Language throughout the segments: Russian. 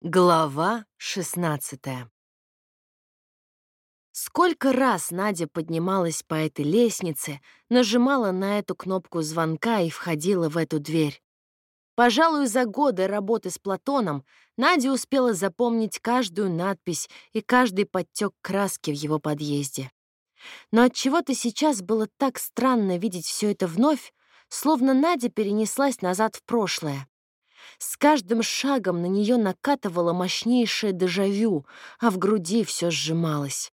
Глава 16 Сколько раз Надя поднималась по этой лестнице, нажимала на эту кнопку звонка и входила в эту дверь. Пожалуй, за годы работы с Платоном Надя успела запомнить каждую надпись и каждый подтек краски в его подъезде. Но от чего то сейчас было так странно видеть все это вновь, словно Надя перенеслась назад в прошлое. С каждым шагом на нее накатывало мощнейшее дежавю, а в груди все сжималось.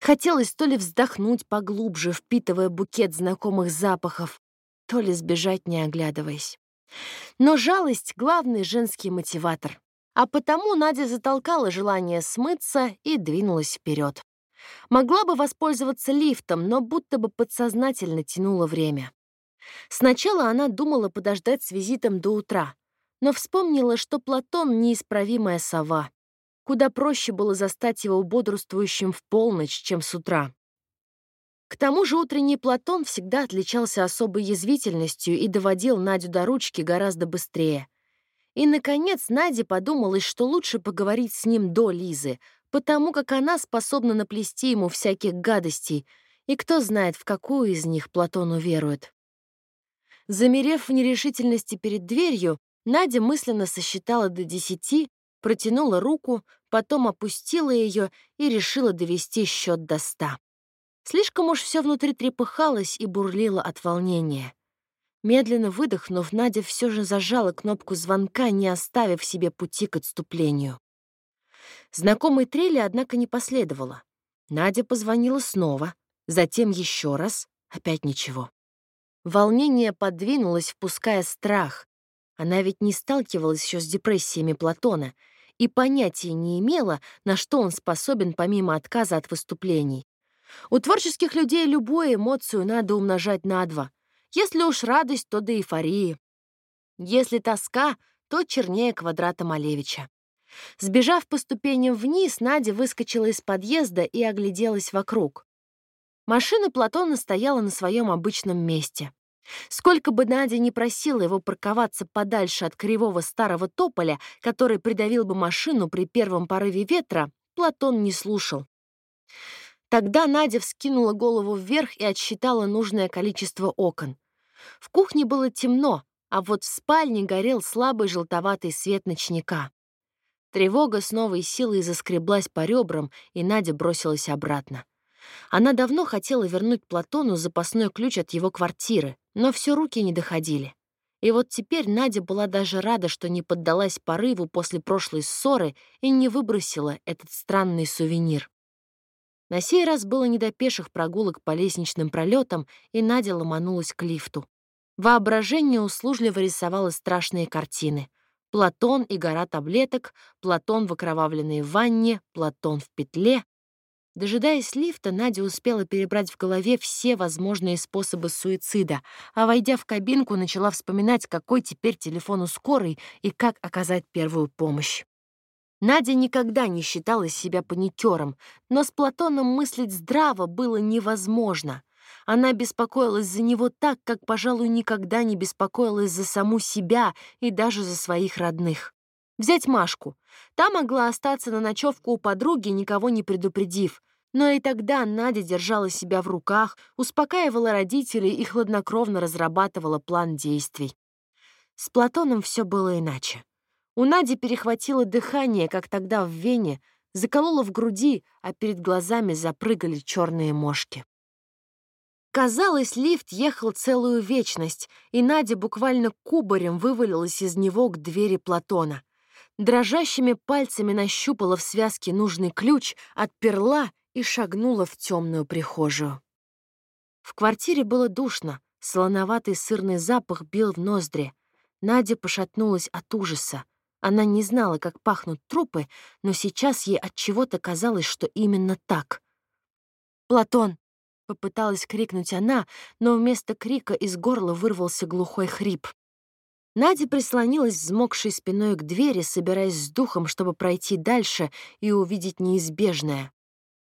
Хотелось то ли вздохнуть поглубже, впитывая букет знакомых запахов, то ли сбежать, не оглядываясь. Но жалость — главный женский мотиватор. А потому Надя затолкала желание смыться и двинулась вперед. Могла бы воспользоваться лифтом, но будто бы подсознательно тянула время. Сначала она думала подождать с визитом до утра — но вспомнила, что Платон — неисправимая сова. Куда проще было застать его бодрствующим в полночь, чем с утра. К тому же утренний Платон всегда отличался особой язвительностью и доводил Надю до ручки гораздо быстрее. И, наконец, Наде подумалось, что лучше поговорить с ним до Лизы, потому как она способна наплести ему всяких гадостей, и кто знает, в какую из них Платон уверует. Замерев в нерешительности перед дверью, Надя мысленно сосчитала до десяти, протянула руку, потом опустила ее и решила довести счет до ста. Слишком уж все внутри трепыхалось и бурлило от волнения. Медленно выдохнув, Надя все же зажала кнопку звонка, не оставив себе пути к отступлению. Знакомой трели, однако, не последовало. Надя позвонила снова, затем еще раз, опять ничего. Волнение подвинулось, впуская страх, она ведь не сталкивалась еще с депрессиями Платона и понятия не имела, на что он способен помимо отказа от выступлений. У творческих людей любую эмоцию надо умножать на два. Если уж радость, то до эйфории. Если тоска, то чернее квадрата Малевича. Сбежав по ступеням вниз, Надя выскочила из подъезда и огляделась вокруг. Машина Платона стояла на своем обычном месте. Сколько бы Надя ни просила его парковаться подальше от кривого старого тополя, который придавил бы машину при первом порыве ветра, Платон не слушал. Тогда Надя вскинула голову вверх и отсчитала нужное количество окон. В кухне было темно, а вот в спальне горел слабый желтоватый свет ночника. Тревога с новой силой заскреблась по ребрам, и Надя бросилась обратно. Она давно хотела вернуть Платону запасной ключ от его квартиры, но все руки не доходили. И вот теперь Надя была даже рада, что не поддалась порыву после прошлой ссоры и не выбросила этот странный сувенир. На сей раз было не до пеших прогулок по лестничным пролетам, и Надя ломанулась к лифту. Воображение услужливо рисовало страшные картины. Платон и гора таблеток, Платон в окровавленной ванне, Платон в петле, Дожидаясь лифта, Надя успела перебрать в голове все возможные способы суицида, а, войдя в кабинку, начала вспоминать, какой теперь телефон у скорой и как оказать первую помощь. Надя никогда не считала себя паникером, но с Платоном мыслить здраво было невозможно. Она беспокоилась за него так, как, пожалуй, никогда не беспокоилась за саму себя и даже за своих родных. Взять Машку. Та могла остаться на ночевку у подруги, никого не предупредив. Но и тогда Надя держала себя в руках, успокаивала родителей и хладнокровно разрабатывала план действий. С Платоном все было иначе. У Нади перехватило дыхание, как тогда в Вене, закололо в груди, а перед глазами запрыгали черные мошки. Казалось, лифт ехал целую вечность, и Надя буквально кубарем вывалилась из него к двери Платона. Дрожащими пальцами нащупала в связке нужный ключ, отперла и шагнула в темную прихожую. В квартире было душно, солоноватый сырный запах бил в ноздри. Надя пошатнулась от ужаса. Она не знала, как пахнут трупы, но сейчас ей от чего-то казалось, что именно так. «Платон!» — попыталась крикнуть она, но вместо крика из горла вырвался глухой хрип. Надя прислонилась взмокшей спиной к двери, собираясь с духом, чтобы пройти дальше и увидеть неизбежное.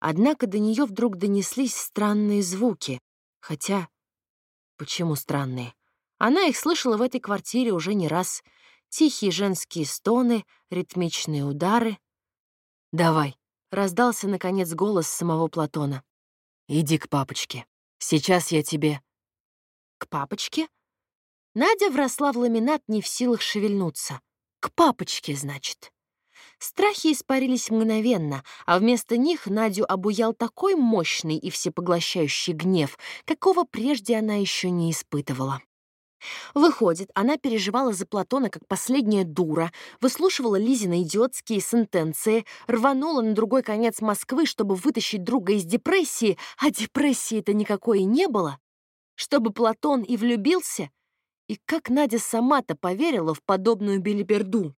Однако до нее вдруг донеслись странные звуки. Хотя... Почему странные? Она их слышала в этой квартире уже не раз. Тихие женские стоны, ритмичные удары. «Давай», — раздался, наконец, голос самого Платона. «Иди к папочке. Сейчас я тебе...» «К папочке?» Надя вросла в ламинат не в силах шевельнуться. «К папочке, значит». Страхи испарились мгновенно, а вместо них Надю обуял такой мощный и всепоглощающий гнев, какого прежде она еще не испытывала. Выходит, она переживала за Платона как последняя дура, выслушивала Лизины идиотские сентенции, рванула на другой конец Москвы, чтобы вытащить друга из депрессии, а депрессии-то никакой и не было. Чтобы Платон и влюбился? И как Надя сама-то поверила в подобную белиберду?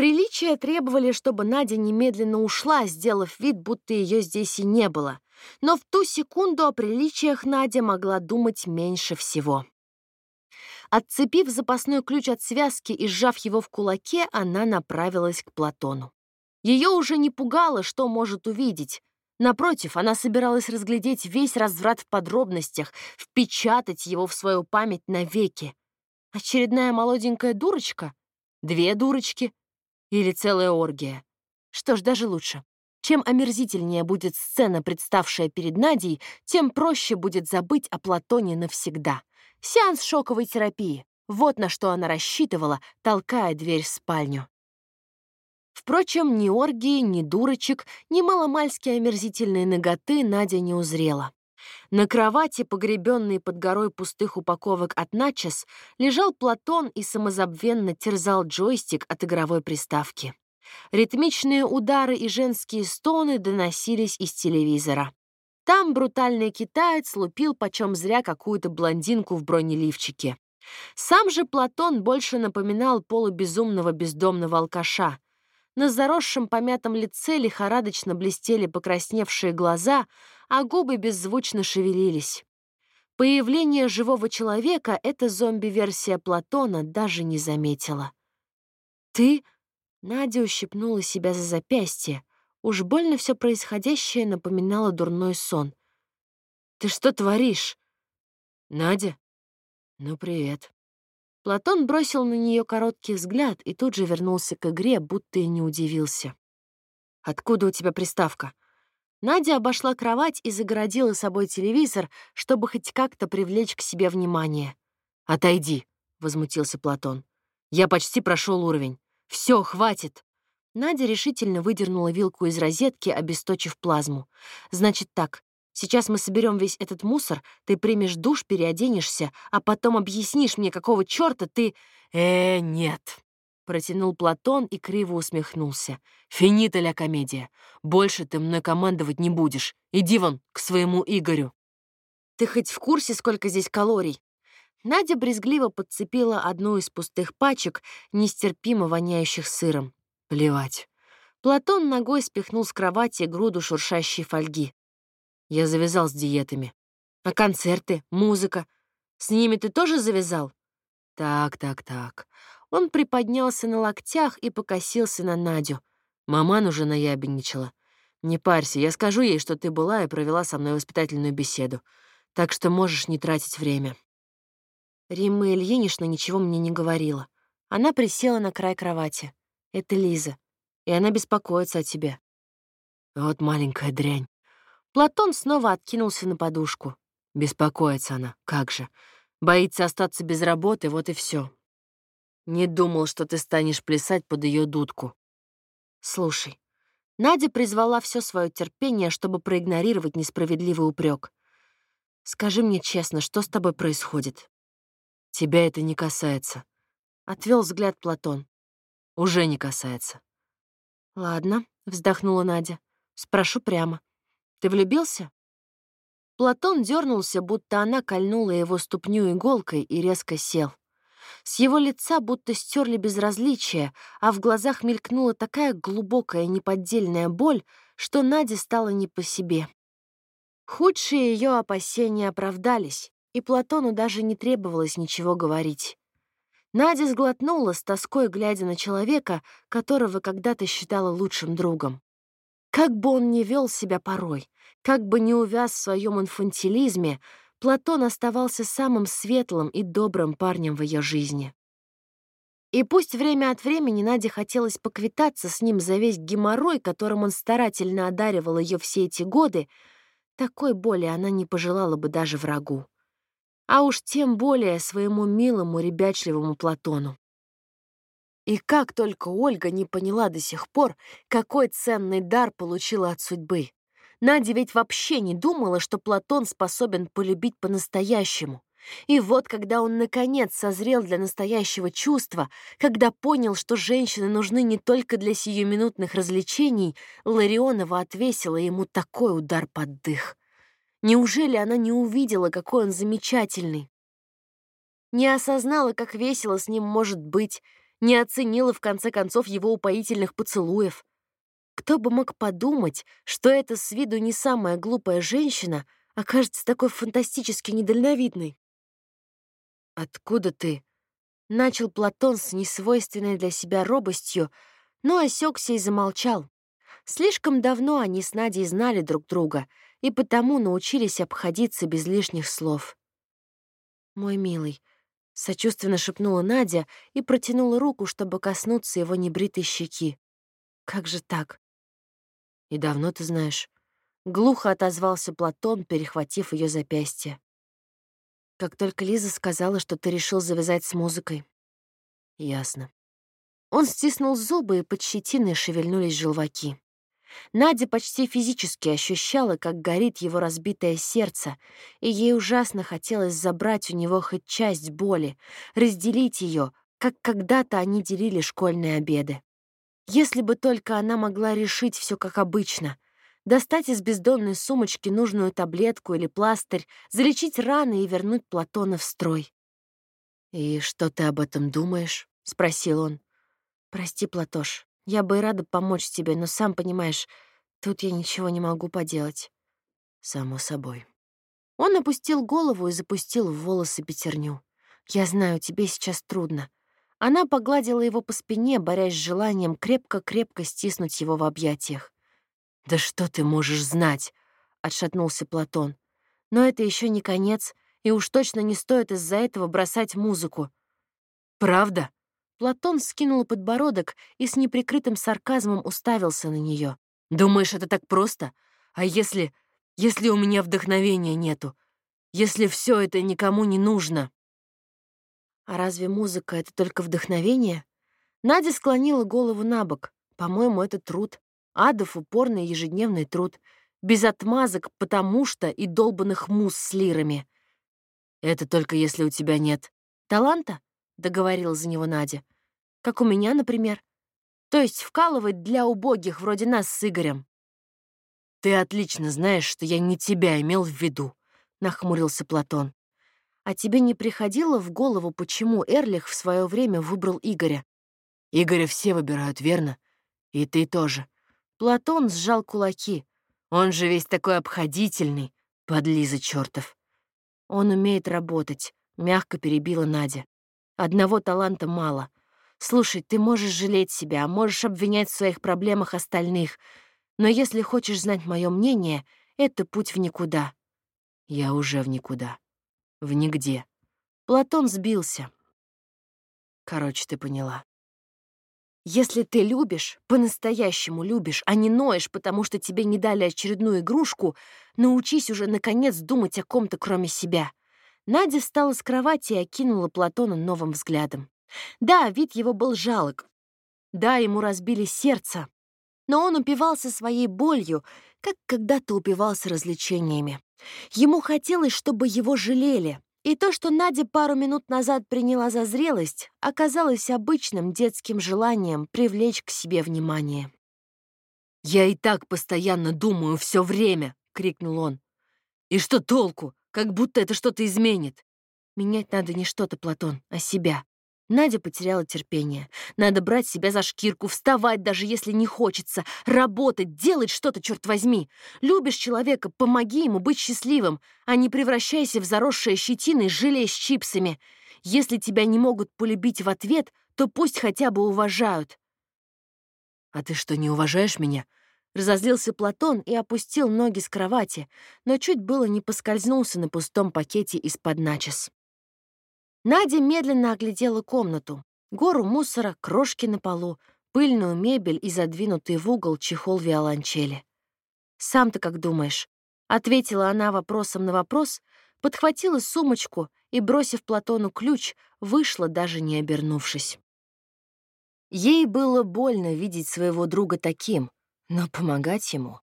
Приличия требовали, чтобы Надя немедленно ушла, сделав вид, будто ее здесь и не было. Но в ту секунду о приличиях Надя могла думать меньше всего. Отцепив запасной ключ от связки и сжав его в кулаке, она направилась к Платону. Ее уже не пугало, что может увидеть. Напротив, она собиралась разглядеть весь разврат в подробностях, впечатать его в свою память навеки. Очередная молоденькая дурочка? Две дурочки? Или целая оргия. Что ж, даже лучше. Чем омерзительнее будет сцена, представшая перед Надей, тем проще будет забыть о Платоне навсегда. Сеанс шоковой терапии. Вот на что она рассчитывала, толкая дверь в спальню. Впрочем, ни оргии, ни дурочек, ни маломальски омерзительные ноготы Надя не узрела. На кровати, погребенной под горой пустых упаковок от начес, лежал Платон и самозабвенно терзал джойстик от игровой приставки. Ритмичные удары и женские стоны доносились из телевизора. Там брутальный китаец лупил почем зря какую-то блондинку в бронеливчике. Сам же Платон больше напоминал полубезумного бездомного алкаша. На заросшем помятом лице лихорадочно блестели покрасневшие глаза, а губы беззвучно шевелились. Появление живого человека эта зомби-версия Платона даже не заметила. «Ты...» — Надя ущипнула себя за запястье. Уж больно все происходящее напоминало дурной сон. «Ты что творишь?» «Надя?» «Ну, привет». Платон бросил на нее короткий взгляд и тут же вернулся к игре, будто и не удивился. «Откуда у тебя приставка?» Надя обошла кровать и загородила собой телевизор, чтобы хоть как-то привлечь к себе внимание. «Отойди», — возмутился Платон. «Я почти прошел уровень. Все, хватит!» Надя решительно выдернула вилку из розетки, обесточив плазму. «Значит так, сейчас мы соберем весь этот мусор, ты примешь душ, переоденешься, а потом объяснишь мне, какого черта ты...» «Э, нет», Протянул Платон и криво усмехнулся. «Финита ля комедия. Больше ты мной командовать не будешь. Иди вон к своему Игорю». «Ты хоть в курсе, сколько здесь калорий?» Надя брезгливо подцепила одну из пустых пачек, нестерпимо воняющих сыром. Плевать. Платон ногой спихнул с кровати груду шуршащей фольги. Я завязал с диетами. А концерты, музыка? С ними ты тоже завязал? Так, так, так. Он приподнялся на локтях и покосился на Надю. Маман уже наябедничала. «Не парься, я скажу ей, что ты была и провела со мной воспитательную беседу. Так что можешь не тратить время». Римма Ильинична ничего мне не говорила. Она присела на край кровати. «Это Лиза, и она беспокоится о тебе». «Вот маленькая дрянь». Платон снова откинулся на подушку. Беспокоится она, как же. Боится остаться без работы, вот и все. Не думал, что ты станешь плясать под ее дудку. Слушай, Надя призвала все свое терпение, чтобы проигнорировать несправедливый упрек. Скажи мне честно, что с тобой происходит? Тебя это не касается. Отвел взгляд Платон. Уже не касается. Ладно, вздохнула Надя. Спрошу прямо. Ты влюбился? Платон дернулся, будто она кольнула его ступню иголкой и резко сел. С его лица будто стерли безразличие, а в глазах мелькнула такая глубокая неподдельная боль, что Наде стало не по себе. Худшие ее опасения оправдались, и Платону даже не требовалось ничего говорить. Надя сглотнула с тоской, глядя на человека, которого когда-то считала лучшим другом. Как бы он ни вел себя порой, как бы не увяз в своем инфантилизме, Платон оставался самым светлым и добрым парнем в ее жизни. И пусть время от времени Наде хотелось поквитаться с ним за весь геморрой, которым он старательно одаривал ее все эти годы, такой боли она не пожелала бы даже врагу. А уж тем более своему милому, ребячливому Платону. И как только Ольга не поняла до сих пор, какой ценный дар получила от судьбы. Надя ведь вообще не думала, что Платон способен полюбить по-настоящему. И вот, когда он наконец созрел для настоящего чувства, когда понял, что женщины нужны не только для сиюминутных развлечений, Ларионова отвесила ему такой удар под дых. Неужели она не увидела, какой он замечательный? Не осознала, как весело с ним может быть, не оценила, в конце концов, его упоительных поцелуев. Кто бы мог подумать, что эта с виду не самая глупая женщина окажется такой фантастически недальновидной? «Откуда ты?» — начал Платон с несвойственной для себя робостью, но осекся и замолчал. Слишком давно они с Надей знали друг друга и потому научились обходиться без лишних слов. «Мой милый», — сочувственно шепнула Надя и протянула руку, чтобы коснуться его небритой щеки. «Как же так?» «И давно ты знаешь?» Глухо отозвался Платон, перехватив ее запястье. Как только Лиза сказала, что ты решил завязать с музыкой. Ясно. Он стиснул зубы, и под щетиной шевельнулись желваки. Надя почти физически ощущала, как горит его разбитое сердце, и ей ужасно хотелось забрать у него хоть часть боли, разделить ее, как когда-то они делили школьные обеды. Если бы только она могла решить все как обычно — достать из бездонной сумочки нужную таблетку или пластырь, залечить раны и вернуть Платона в строй. «И что ты об этом думаешь?» — спросил он. «Прости, Платош, я бы и рада помочь тебе, но сам понимаешь, тут я ничего не могу поделать». «Само собой». Он опустил голову и запустил в волосы пятерню. «Я знаю, тебе сейчас трудно». Она погладила его по спине, борясь с желанием крепко-крепко стиснуть его в объятиях. «Да что ты можешь знать?» — отшатнулся Платон. «Но это еще не конец, и уж точно не стоит из-за этого бросать музыку». «Правда?» Платон скинул подбородок и с неприкрытым сарказмом уставился на нее. «Думаешь, это так просто? А если... если у меня вдохновения нету? Если все это никому не нужно?» «А разве музыка — это только вдохновение?» Надя склонила голову на бок. «По-моему, это труд. Адов упорный ежедневный труд, без отмазок, потому что и долбанных мус с лирами. «Это только если у тебя нет таланта?» — договорила за него Надя. «Как у меня, например. То есть вкалывать для убогих вроде нас с Игорем». «Ты отлично знаешь, что я не тебя имел в виду», — нахмурился Платон. «А тебе не приходило в голову, почему Эрлих в свое время выбрал Игоря?» «Игоря все выбирают, верно? И ты тоже. Платон сжал кулаки. Он же весь такой обходительный, подлиза чертов. Он умеет работать, мягко перебила Надя. Одного таланта мало. Слушай, ты можешь жалеть себя, можешь обвинять в своих проблемах остальных, но если хочешь знать мое мнение, это путь в никуда. Я уже в никуда. В нигде. Платон сбился. Короче, ты поняла. Если ты любишь, по-настоящему любишь, а не ноешь, потому что тебе не дали очередную игрушку, научись уже, наконец, думать о ком-то, кроме себя. Надя встала с кровати и окинула Платона новым взглядом. Да, вид его был жалок. Да, ему разбили сердце. Но он упивался своей болью, как когда-то упивался развлечениями. Ему хотелось, чтобы его жалели, и то, что Надя пару минут назад приняла за зрелость, оказалось обычным детским желанием привлечь к себе внимание. «Я и так постоянно думаю все время!» — крикнул он. «И что толку? Как будто это что-то изменит!» «Менять надо не что-то, Платон, а себя. Надя потеряла терпение. Надо брать себя за шкирку, вставать, даже если не хочется, работать, делать что-то, черт возьми. Любишь человека, помоги ему быть счастливым, а не превращайся в заросшее щетиной желе с чипсами. Если тебя не могут полюбить в ответ, то пусть хотя бы уважают. «А ты что, не уважаешь меня?» Разозлился Платон и опустил ноги с кровати, но чуть было не поскользнулся на пустом пакете из-под начес. Надя медленно оглядела комнату. Гору мусора, крошки на полу, пыльную мебель и задвинутый в угол чехол виолончели. «Сам ты как думаешь?» — ответила она вопросом на вопрос, подхватила сумочку и, бросив Платону ключ, вышла, даже не обернувшись. Ей было больно видеть своего друга таким, но помогать ему...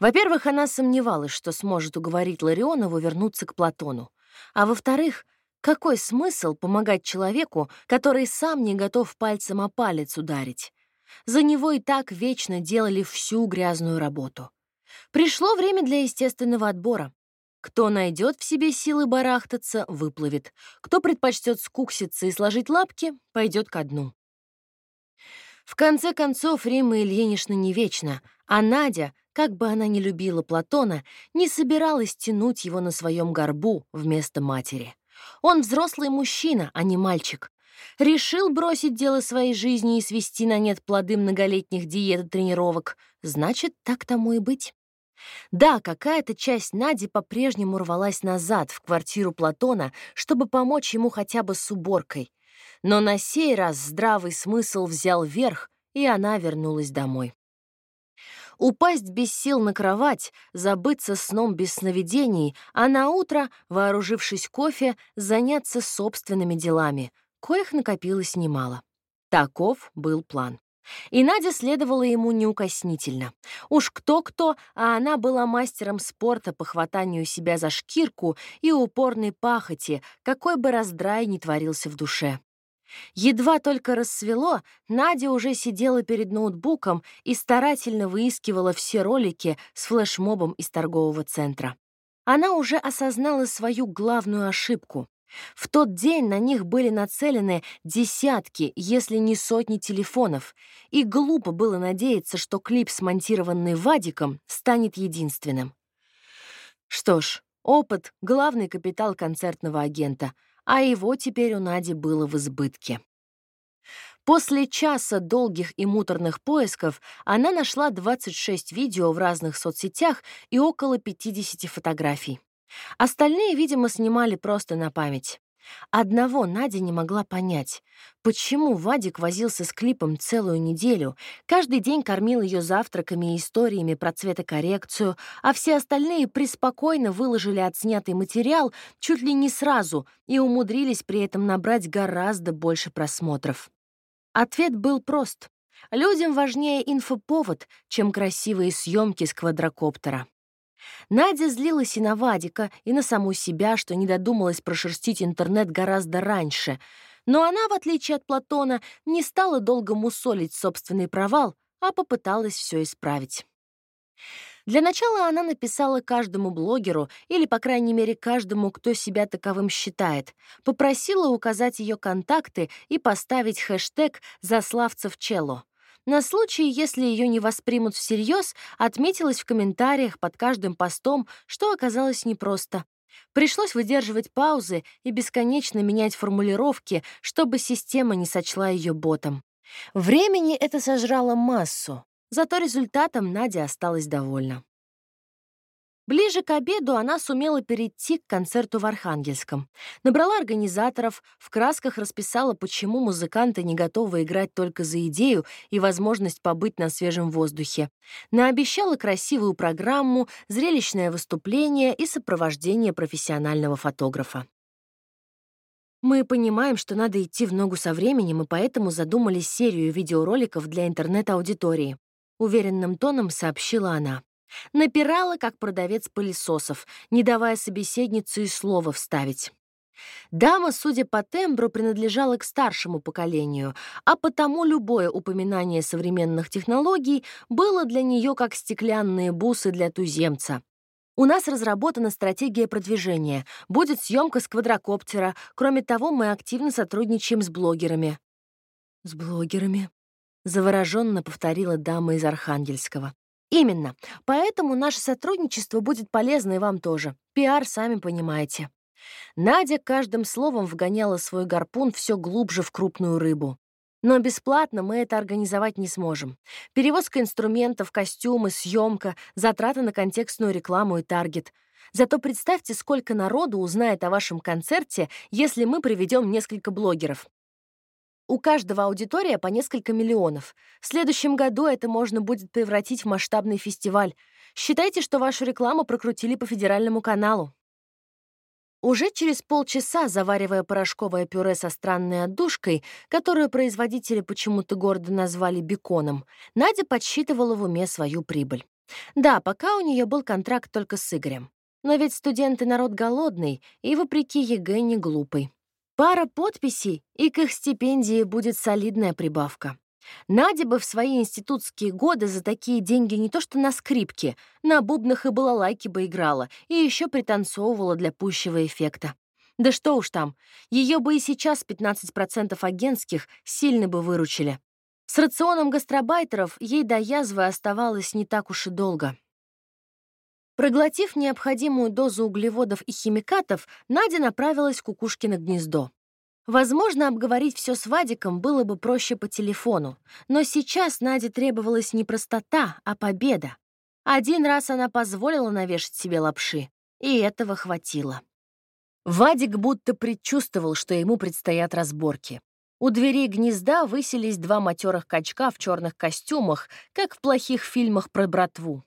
Во-первых, она сомневалась, что сможет уговорить Ларионову вернуться к Платону. А во-вторых, какой смысл помогать человеку, который сам не готов пальцем о палец ударить? За него и так вечно делали всю грязную работу. Пришло время для естественного отбора. Кто найдет в себе силы барахтаться, выплывет. Кто предпочтет скукситься и сложить лапки, пойдет ко дну. В конце концов, Римма Ильинична не вечна, а Надя, как бы она ни любила Платона, не собиралась тянуть его на своем горбу вместо матери. Он взрослый мужчина, а не мальчик. Решил бросить дело своей жизни и свести на нет плоды многолетних диет и тренировок. Значит, так тому и быть. Да, какая-то часть Нади по-прежнему рвалась назад, в квартиру Платона, чтобы помочь ему хотя бы с уборкой. Но на сей раз здравый смысл взял верх, и она вернулась домой. Упасть без сил на кровать, забыться сном без сновидений, а на утро, вооружившись кофе, заняться собственными делами, коих накопилось немало. Таков был план. И Надя следовала ему неукоснительно. Уж кто-кто, а она была мастером спорта по хватанию себя за шкирку и упорной пахоти, какой бы раздрай ни творился в душе. Едва только рассвело, Надя уже сидела перед ноутбуком и старательно выискивала все ролики с флешмобом из торгового центра. Она уже осознала свою главную ошибку. В тот день на них были нацелены десятки, если не сотни телефонов, и глупо было надеяться, что клип, смонтированный Вадиком, станет единственным. Что ж, опыт — главный капитал концертного агента — а его теперь у Нади было в избытке. После часа долгих и муторных поисков она нашла 26 видео в разных соцсетях и около 50 фотографий. Остальные, видимо, снимали просто на память. Одного Надя не могла понять, почему Вадик возился с клипом целую неделю, каждый день кормил ее завтраками и историями про цветокоррекцию, а все остальные преспокойно выложили отснятый материал чуть ли не сразу и умудрились при этом набрать гораздо больше просмотров. Ответ был прост. Людям важнее инфоповод, чем красивые съемки с квадрокоптера. Надя злилась и на Вадика, и на саму себя, что не додумалась прошерстить интернет гораздо раньше. Но она, в отличие от Платона, не стала долго мусолить собственный провал, а попыталась все исправить. Для начала она написала каждому блогеру, или, по крайней мере, каждому, кто себя таковым считает, попросила указать ее контакты и поставить хэштег «Заславцев Чело». На случай, если ее не воспримут всерьез, отметилась в комментариях под каждым постом, что оказалось непросто. Пришлось выдерживать паузы и бесконечно менять формулировки, чтобы система не сочла ее ботом. Времени это сожрало массу, зато результатом Надя осталась довольна. Ближе к обеду она сумела перейти к концерту в Архангельском. Набрала организаторов, в красках расписала, почему музыканты не готовы играть только за идею и возможность побыть на свежем воздухе. Наобещала красивую программу, зрелищное выступление и сопровождение профессионального фотографа. Мы понимаем, что надо идти в ногу со временем, и поэтому задумали серию видеороликов для интернет-аудитории. Уверенным тоном сообщила она. Напирала, как продавец пылесосов, не давая собеседнице и слова вставить. Дама, судя по тембру, принадлежала к старшему поколению, а потому любое упоминание современных технологий было для нее как стеклянные бусы для туземца. У нас разработана стратегия продвижения. Будет съемка с квадрокоптера. Кроме того, мы активно сотрудничаем с блогерами. «С блогерами?» — завороженно повторила дама из Архангельского. Именно. Поэтому наше сотрудничество будет полезно и вам тоже. Пиар, сами понимаете. Надя каждым словом вгоняла свой гарпун все глубже в крупную рыбу. Но бесплатно мы это организовать не сможем. Перевозка инструментов, костюмы, съемка, затраты на контекстную рекламу и таргет. Зато представьте, сколько народу узнает о вашем концерте, если мы приведем несколько блогеров. У каждого аудитория по несколько миллионов. В следующем году это можно будет превратить в масштабный фестиваль. Считайте, что вашу рекламу прокрутили по федеральному каналу. Уже через полчаса, заваривая порошковое пюре со странной отдушкой, которую производители почему-то гордо назвали беконом, Надя подсчитывала в уме свою прибыль. Да, пока у нее был контракт только с Игорем. Но ведь студенты народ голодный и, вопреки ЕГЭ, не глупый. Пара подписей, и к их стипендии будет солидная прибавка. Надя бы в свои институтские годы за такие деньги не то что на скрипке, на бубнах и балалайке бы играла, и еще пританцовывала для пущего эффекта. Да что уж там, ее бы и сейчас 15% агентских сильно бы выручили. С рационом гастробайтеров ей до язвы оставалось не так уж и долго. Проглотив необходимую дозу углеводов и химикатов, Надя направилась в кукушкино гнездо. Возможно, обговорить все с Вадиком было бы проще по телефону, но сейчас Наде требовалась не простота, а победа. Один раз она позволила навешать себе лапши, и этого хватило. Вадик будто предчувствовал, что ему предстоят разборки. У дверей гнезда высились два матерых качка в черных костюмах, как в плохих фильмах про братву.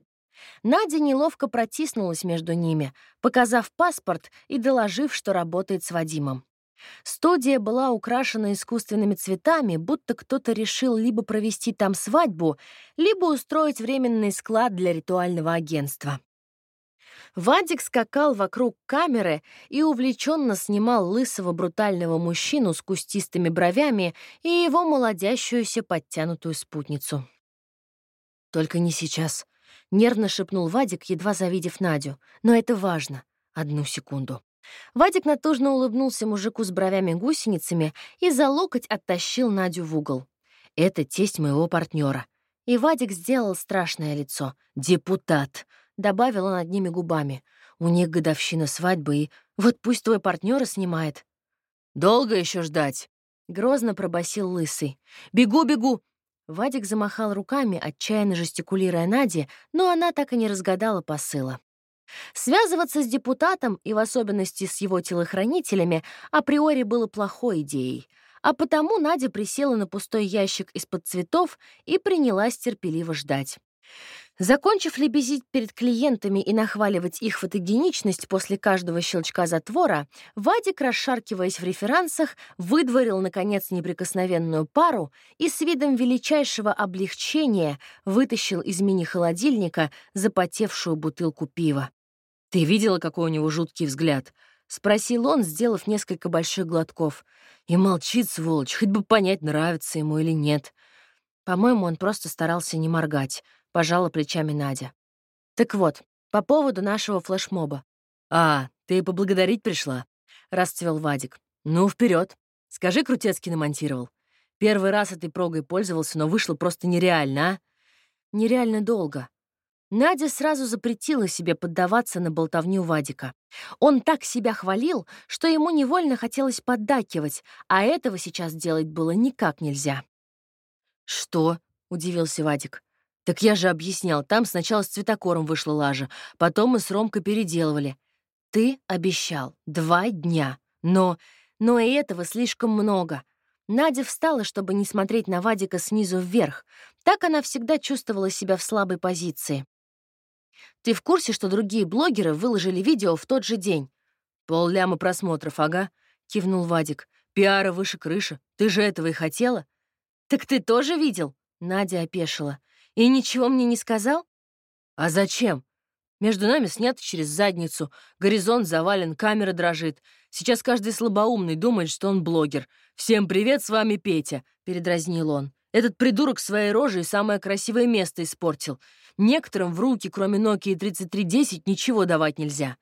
Надя неловко протиснулась между ними, показав паспорт и доложив, что работает с Вадимом. Студия была украшена искусственными цветами, будто кто-то решил либо провести там свадьбу, либо устроить временный склад для ритуального агентства. Вадик скакал вокруг камеры и увлеченно снимал лысого брутального мужчину с кустистыми бровями и его молодящуюся подтянутую спутницу. «Только не сейчас», — нервно шепнул Вадик, едва завидев Надю. «Но это важно. Одну секунду». Вадик натужно улыбнулся мужику с бровями-гусеницами и за локоть оттащил Надю в угол. «Это тесть моего партнера. И Вадик сделал страшное лицо. «Депутат», — добавил он одними губами. «У них годовщина свадьбы, и вот пусть твой партнера снимает». «Долго еще ждать?» — грозно пробасил Лысый. «Бегу, бегу!» Вадик замахал руками, отчаянно жестикулируя Наде, но она так и не разгадала посыла. Связываться с депутатом, и в особенности с его телохранителями, априори было плохой идеей, а потому Надя присела на пустой ящик из-под цветов и принялась терпеливо ждать. Закончив лебезить перед клиентами и нахваливать их фотогеничность после каждого щелчка затвора, Вадик, расшаркиваясь в реферансах, выдворил, наконец, неприкосновенную пару и с видом величайшего облегчения вытащил из мини-холодильника запотевшую бутылку пива. «Ты видела, какой у него жуткий взгляд?» — спросил он, сделав несколько больших глотков. И молчит, сволочь, хоть бы понять, нравится ему или нет. По-моему, он просто старался не моргать, — пожала плечами Надя. Так вот, по поводу нашего флешмоба. «А, ты поблагодарить пришла?» — расцвел Вадик. «Ну, вперед. Скажи, Крутецкий намонтировал. Первый раз этой прогой пользовался, но вышло просто нереально, а?» «Нереально долго», Надя сразу запретила себе поддаваться на болтовню Вадика. Он так себя хвалил, что ему невольно хотелось поддакивать, а этого сейчас делать было никак нельзя. «Что?» — удивился Вадик. «Так я же объяснял, там сначала с цветокором вышла лажа, потом мы с Ромкой переделывали. Ты обещал два дня, но... Но и этого слишком много». Надя встала, чтобы не смотреть на Вадика снизу вверх. Так она всегда чувствовала себя в слабой позиции. Ты в курсе, что другие блогеры выложили видео в тот же день? Полляма просмотров, ага, кивнул Вадик. Пиара выше крыши. Ты же этого и хотела. Так ты тоже видел? Надя опешила. И ничего мне не сказал? А зачем? Между нами снято через задницу. Горизонт завален, камера дрожит. Сейчас каждый слабоумный думает, что он блогер. «Всем привет, с вами Петя», — передразнил он. «Этот придурок своей рожей самое красивое место испортил. Некоторым в руки, кроме Nokia 3310, ничего давать нельзя.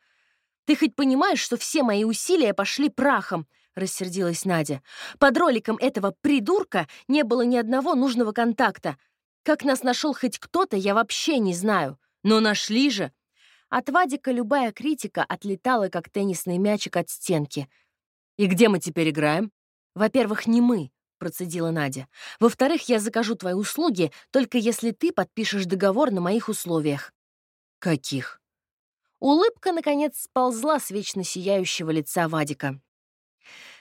«Ты хоть понимаешь, что все мои усилия пошли прахом?» — рассердилась Надя. «Под роликом этого придурка не было ни одного нужного контакта. Как нас нашел хоть кто-то, я вообще не знаю. Но нашли же!» От Вадика любая критика отлетала, как теннисный мячик от стенки. «И где мы теперь играем?» «Во-первых, не мы процедила Надя. «Во-вторых, я закажу твои услуги, только если ты подпишешь договор на моих условиях». «Каких?» Улыбка, наконец, сползла с вечно сияющего лица Вадика.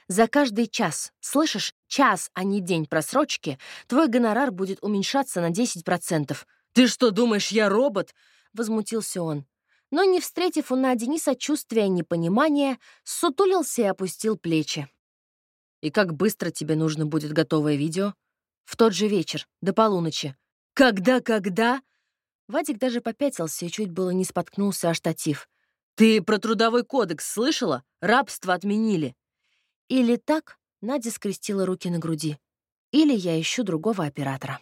За каждый час, слышишь, час, а не день просрочки, твой гонорар будет уменьшаться на 10%. «Ты что, думаешь, я робот?» — возмутился он. Но, не встретив у Нади ни сочувствия, ни понимания, сутулился и опустил плечи. «И как быстро тебе нужно будет готовое видео?» «В тот же вечер, до полуночи». «Когда-когда?» Вадик даже попятился и чуть было не споткнулся о штатив. «Ты про трудовой кодекс слышала? Рабство отменили». Или так Надя скрестила руки на груди. Или я ищу другого оператора.